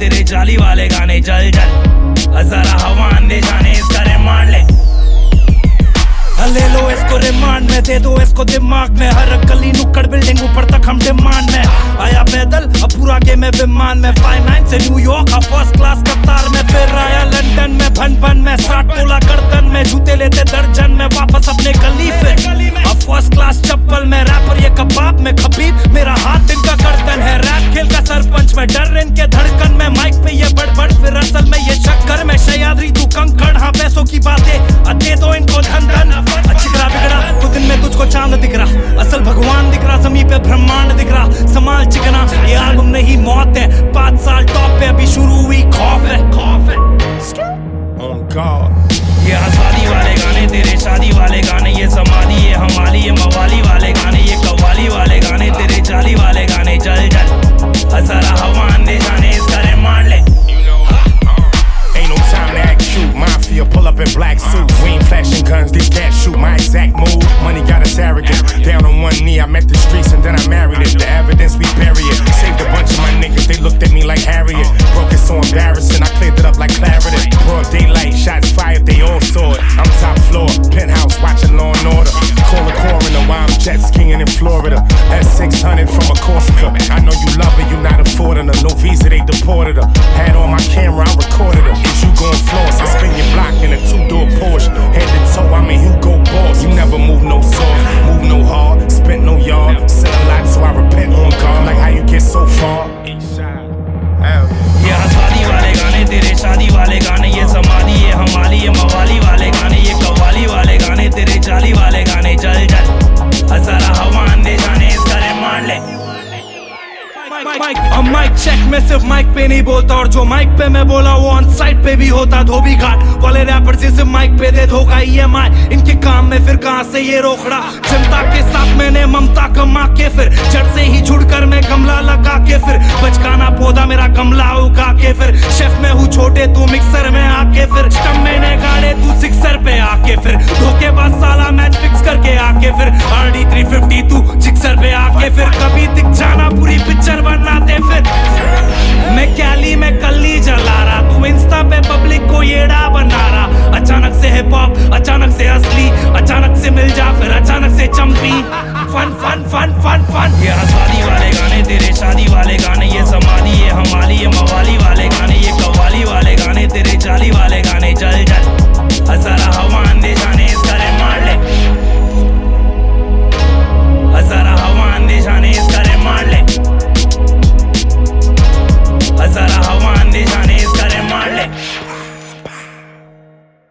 तेरे जाली वाले गाने जल जल। जरा हवा आंदे जाने, इसका रिमांड ले। ले लो, इसको रिमांड में दे दो, इसको दिमाग में। हर गली नुक्कड़ बिल्डिंग ऊपर तक हम डिमांड में। आया पैदल, अब पूरा गेम है विमान में। फाइव नाइन से न्यूयॉर्क अब फ़र्स्ट क्लास कतार में। फिर आया लंदन में, भन भन में। साठ तोला गर्दन में, जूते लेते दर्जन में। वापस अपने गली फिर अब फ़र्स्ट क्लास चप्पल में रैपर ये कबाब में। खबीब, मेरा हाथ कंकड़ हाँ पैसों की बातें। दे तो इनको धन धन। अच्छी बिगड़ा तो दिन में तुझको चाँद दिख रहा। असल भगवान दिख रहा, समीप ब्रह्मांड। Cats shoot. My exact move. Money got us arrogant. Down on one knee, I met the streets and then I married it. The evidence we bury it. Saved a bunch of my niggas, they looked at me like Harriet. Broke it so embarrassing, I cleared it up like clarity. Broad daylight, shots fired, they all saw it. I'm top floor, penthouse, watching Law and Order. Call a coroner while I'm jet skiing in Florida. S600 from a Corsica. I know you love her, you not affording her. No visa, they deported her. Had on my camera, I recorded अब mic check में सिर्फ़ mic पे नहीं बोलता और जो mic पे मैं बोला वो ऑन साइड पे भी होता, धोबी घाट। वाले रैपर से माइक पे दे धोखा ईएमआई इनके काम में फिर कहाँ से ये रोकड़ा? जनता के साथ मैंने ममता कमा के फिर, जड़ से ही जुड़कर मैं गमला लगा के फिर। बचकाना पौधा मेरा गमला उगा के फिर। शेफ में हूँ छोटे, तू मिक्सर में आके फिर। स्टम मैंने गाड़े, तू सिक्सर पे आके फिर। धोखेबाज साला मैच फिक्स करके आके फिर। आरडी 350 तू जिक्सर पे आके फिर। कभी दिख जाना पूरी पिक्चर कैली में कल्ली जला रहा। तू इंस्टा पे पब्लिक को येड़ा बना रहा। अचानक से हिप हॉप अचानक से असली, अचानक से मिल जा, फिर अचानक से चंपी। Fun fun fun fun fun. ये शादी वाले गाने, तेरे शादी वाले गाने, ये समाधि ये हमाली, ये मवाली वाले गाने, ये कवाली वाले गाने, तेरे चाली वाले